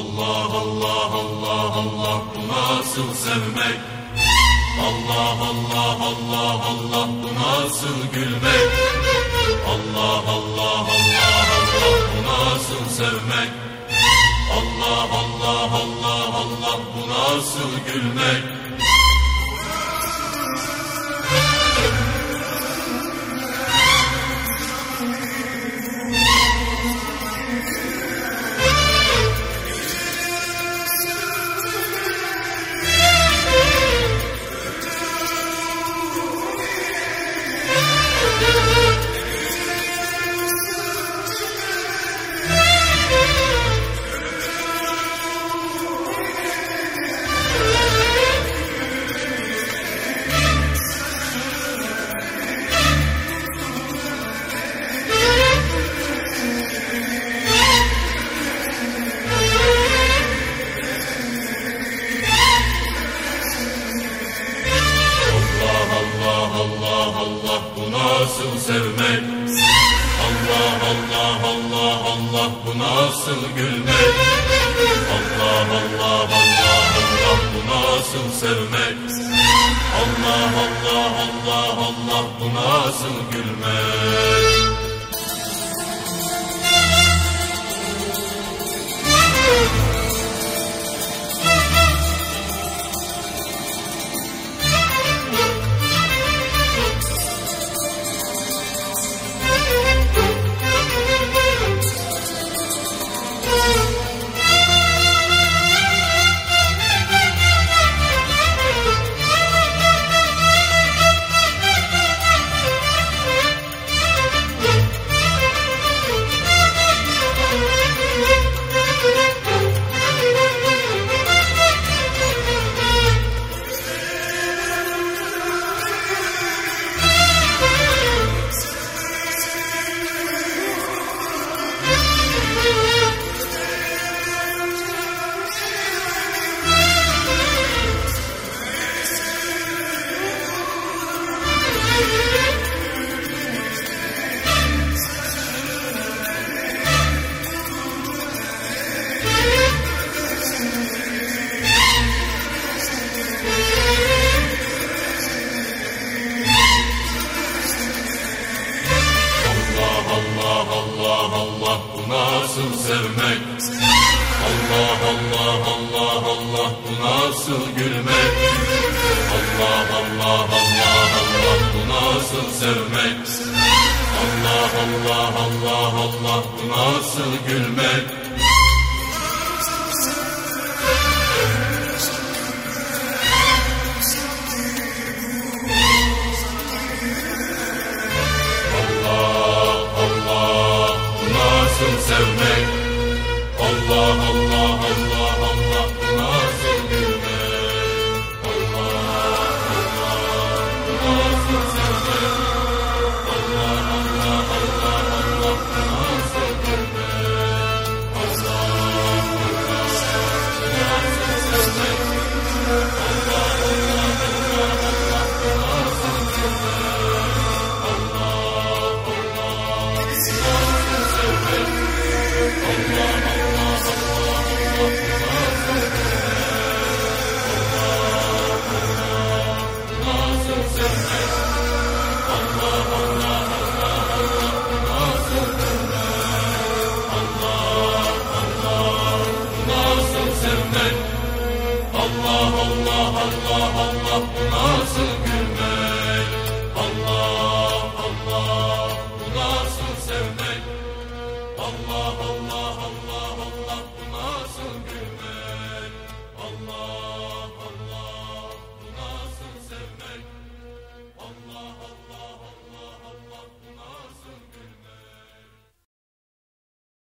Allah Allah Allah Allah bu nasıl sevmek Allah Allah Allah Allah bu nasıl gülmek Allah Allah Allah Allah bu nasıl sevmek Allah Allah Allah Allah bu nasıl gülmek Allah Allah bu nasıl sevmek? Allah Allah Allah Allah bu nasıl gülmek? Allah Allah Allah Allah bu nasıl sevmek? Allah Allah Allah Allah bu nasıl gülmek Allah Allah Allah bu nasıl sevmek Allah Allah Allah Allah bu nasıl gülmek Allah Allah Allah Allah bu nasıl sevmek Allah Allah Allah Allah bu nasıl gülmek sevmek Allah Allah Allah Allah Allah bu nasıl gülmek Allah Allah bu nasıl sevmek Allah Allah